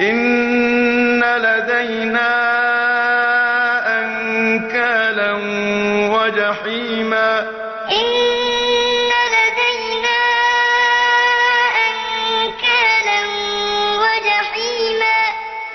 إِنَّ لَدَيْنَا أَنكَالًا وَجَحِيمًا